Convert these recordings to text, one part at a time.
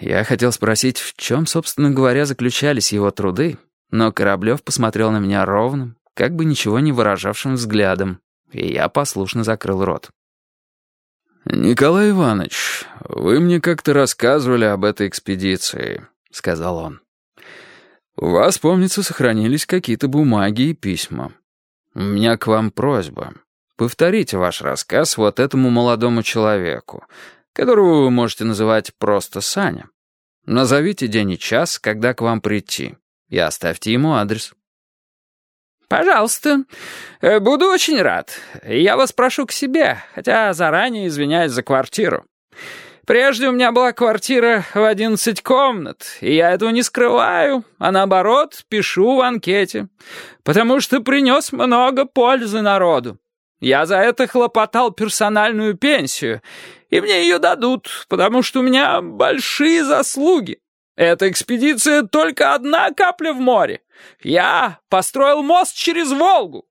Я хотел спросить, в чем, собственно говоря, заключались его труды, но Кораблев посмотрел на меня ровным, как бы ничего не выражавшим взглядом, и я послушно закрыл рот. «Николай Иванович, вы мне как-то рассказывали об этой экспедиции», — сказал он. «У вас, помнится, сохранились какие-то бумаги и письма. У меня к вам просьба. Повторите ваш рассказ вот этому молодому человеку, которого вы можете называть просто Саня. Назовите день и час, когда к вам прийти, и оставьте ему адрес». «Пожалуйста. Э, буду очень рад. Я вас прошу к себе, хотя заранее извиняюсь за квартиру. Прежде у меня была квартира в одиннадцать комнат, и я этого не скрываю, а наоборот пишу в анкете, потому что принес много пользы народу. Я за это хлопотал персональную пенсию, и мне ее дадут, потому что у меня большие заслуги. Эта экспедиция только одна капля в море. Я построил мост через Волгу.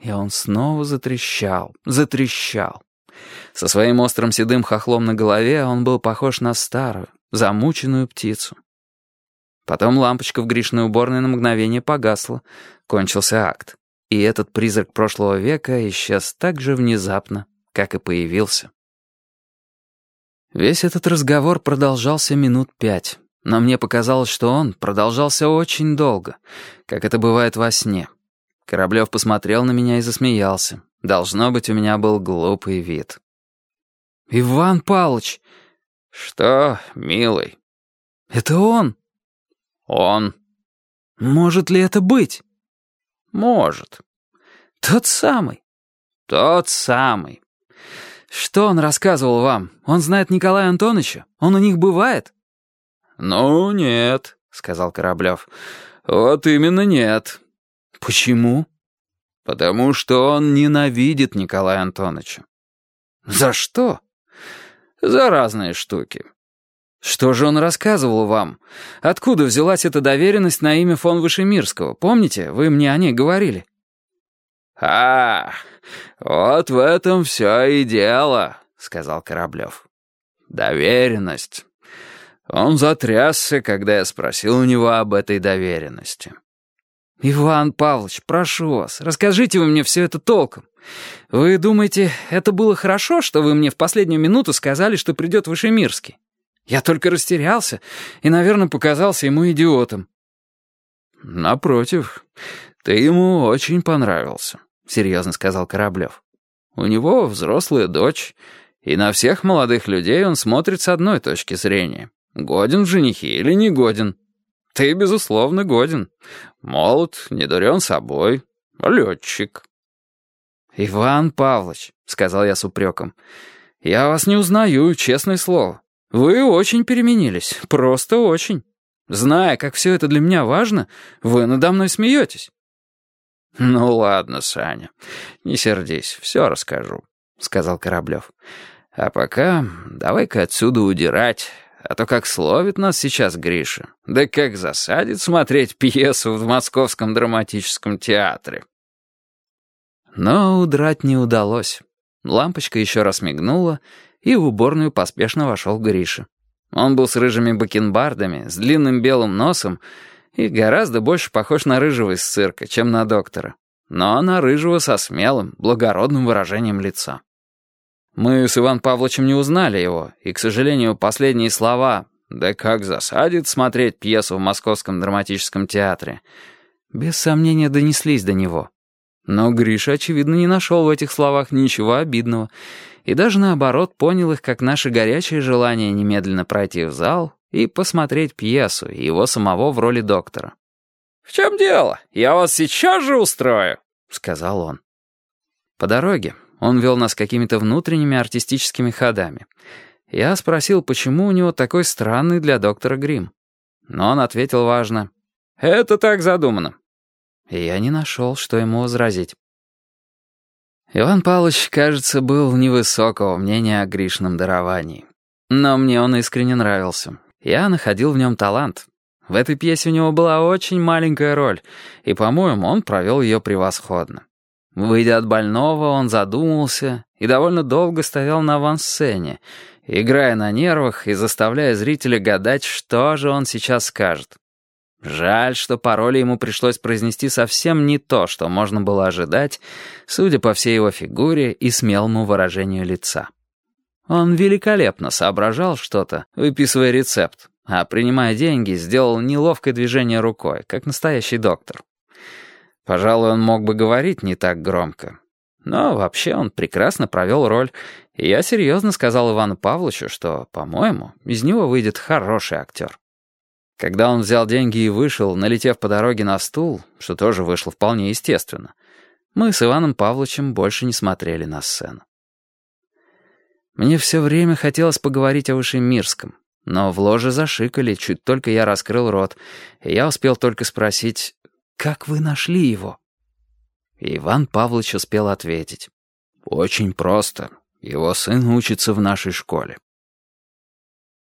И он снова затрещал, затрещал. Со своим острым седым хохлом на голове он был похож на старую, замученную птицу. Потом лампочка в Гришной уборной на мгновение погасла. Кончился акт. И этот призрак прошлого века исчез так же внезапно, как и появился. Весь этот разговор продолжался минут пять. Но мне показалось, что он продолжался очень долго, как это бывает во сне. Кораблев посмотрел на меня и засмеялся. Должно быть, у меня был глупый вид. «Иван Павлович!» «Что, милый?» «Это он?» «Он». «Может ли это быть?» «Может». «Тот самый?» «Тот самый». «Что он рассказывал вам? Он знает Николая Антоновича? Он у них бывает?» «Ну, нет», — сказал Кораблев. «Вот именно нет». «Почему?» «Потому что он ненавидит Николая Антоновича». «За что?» «За разные штуки». «Что же он рассказывал вам? Откуда взялась эта доверенность на имя фон Вышемирского? Помните, вы мне о ней говорили?» «А, вот в этом все и дело», — сказал Кораблев. «Доверенность. Он затрясся, когда я спросил у него об этой доверенности. «Иван Павлович, прошу вас, расскажите вы мне все это толком. Вы думаете, это было хорошо, что вы мне в последнюю минуту сказали, что придет Вышемирский? Я только растерялся и, наверное, показался ему идиотом». «Напротив, ты ему очень понравился», — серьезно сказал Кораблев. «У него взрослая дочь, и на всех молодых людей он смотрит с одной точки зрения. Годен в женихи или не годен? Ты, безусловно, годен. Молод, не собой. Летчик. «Иван Павлович», — сказал я с упреком, — «я вас не узнаю, честное слово. Вы очень переменились, просто очень. Зная, как все это для меня важно, вы надо мной смеетесь». «Ну ладно, Саня, не сердись, все расскажу», — сказал Кораблев. «А пока давай-ка отсюда удирать, а то как словит нас сейчас Гриша. Да как засадит смотреть пьесу в Московском драматическом театре. Но удрать не удалось. Лампочка еще раз мигнула, и в уборную поспешно вошел Гриша. Он был с рыжими бакенбардами, с длинным белым носом и гораздо больше похож на рыжего из цирка, чем на доктора. Но на рыжего со смелым, благородным выражением лица. Мы с Иван Павловичем не узнали его, и, к сожалению, последние слова «Да как засадит смотреть пьесу в Московском драматическом театре» без сомнения донеслись до него. Но Гриша, очевидно, не нашел в этих словах ничего обидного, и даже наоборот понял их как наше горячее желание немедленно пройти в зал и посмотреть пьесу, и его самого в роли доктора. «В чем дело? Я вас сейчас же устрою», — сказал он. По дороге, он вел нас какими-то внутренними артистическими ходами. Я спросил, почему у него такой странный для доктора грим. Но он ответил важно. «Это так задумано». И я не нашел, что ему возразить. Иван Павлович, кажется, был невысокого мнения о Гришном даровании. Но мне он искренне нравился. Я находил в нем талант. В этой пьесе у него была очень маленькая роль, и, по-моему, он провел ее превосходно. Выйдя от больного, он задумался и довольно долго стоял на авансцене, играя на нервах и заставляя зрителя гадать, что же он сейчас скажет. Жаль, что по роли ему пришлось произнести совсем не то, что можно было ожидать, судя по всей его фигуре и смелому выражению лица. Он великолепно соображал что-то, выписывая рецепт, а, принимая деньги, сделал неловкое движение рукой, как настоящий доктор. Пожалуй, он мог бы говорить не так громко. Но вообще он прекрасно провел роль, и я серьезно сказал Ивану Павловичу, что, по-моему, из него выйдет хороший актер. Когда он взял деньги и вышел, налетев по дороге на стул, что тоже вышло вполне естественно, мы с Иваном Павловичем больше не смотрели на сцену. Мне все время хотелось поговорить о Вышемирском, но в ложе зашикали, чуть только я раскрыл рот, и я успел только спросить, «Как вы нашли его?» И Иван Павлович успел ответить, «Очень просто. Его сын учится в нашей школе».